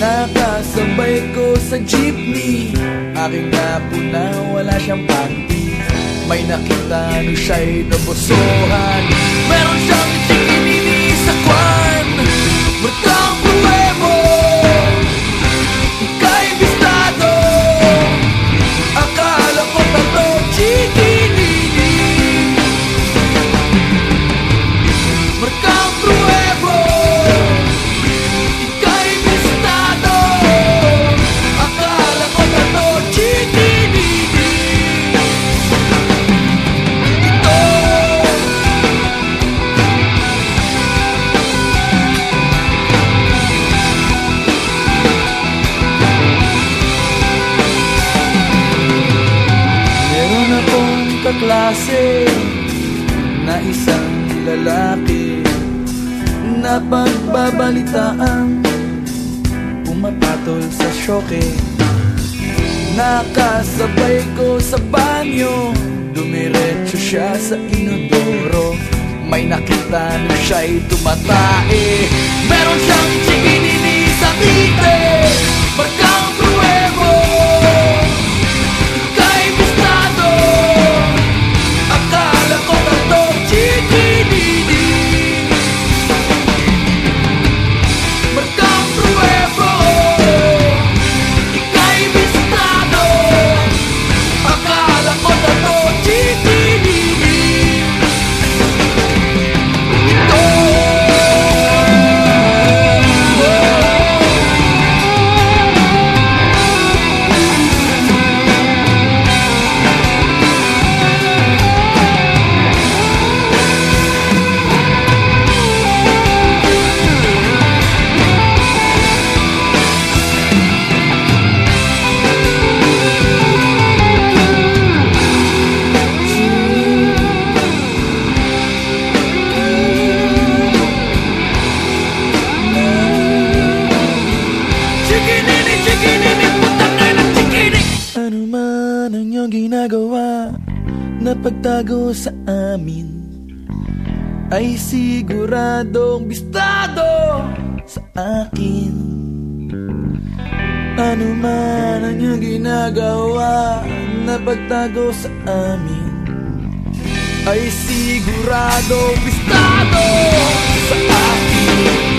Nakasabay ko sa jeepney. Aking apo na wala siyang panty May nakita no siya'y nabosohan Meron siyang chikinini sa kwan. Matang kaklase na isang lalaki. Na pagbabalitaan pumapatol sa syoke. Nakasabay ko sa banyo Dumiretso siya sa inodoro. May nakita na siya'y tumatae. Meron siyang man ang iyong ginagawa Na pagtago sa amin Ay siguradong bistado sa akin. Ano man ang iyong ginagawa Na pagtago sa amin Ay siguradong bistado sa akin